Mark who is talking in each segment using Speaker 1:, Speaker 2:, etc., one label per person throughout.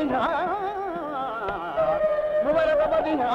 Speaker 1: बदिहा Mubarak बदिहा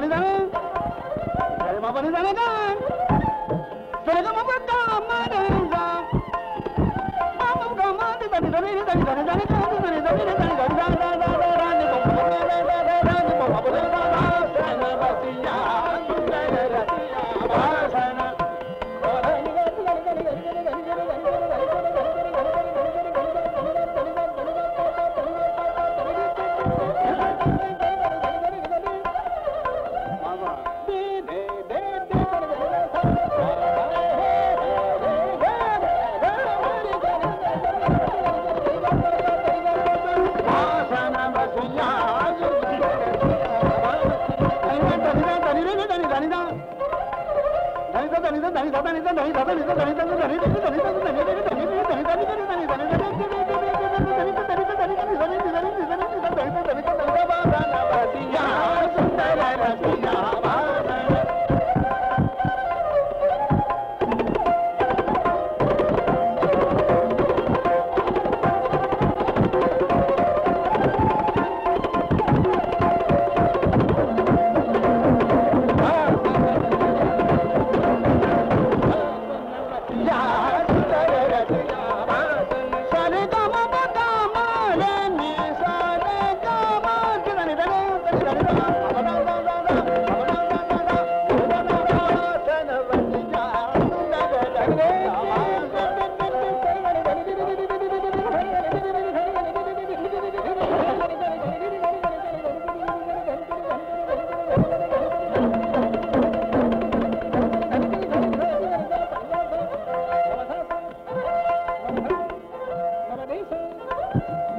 Speaker 1: mabani dana, mabani dana dana, mabani dana dana.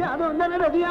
Speaker 1: Jado Dal Razia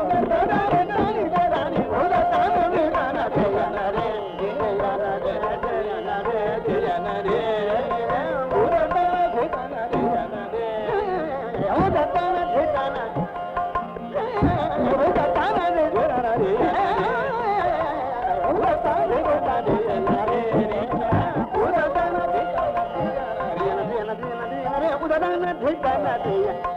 Speaker 1: Vem cá, minha.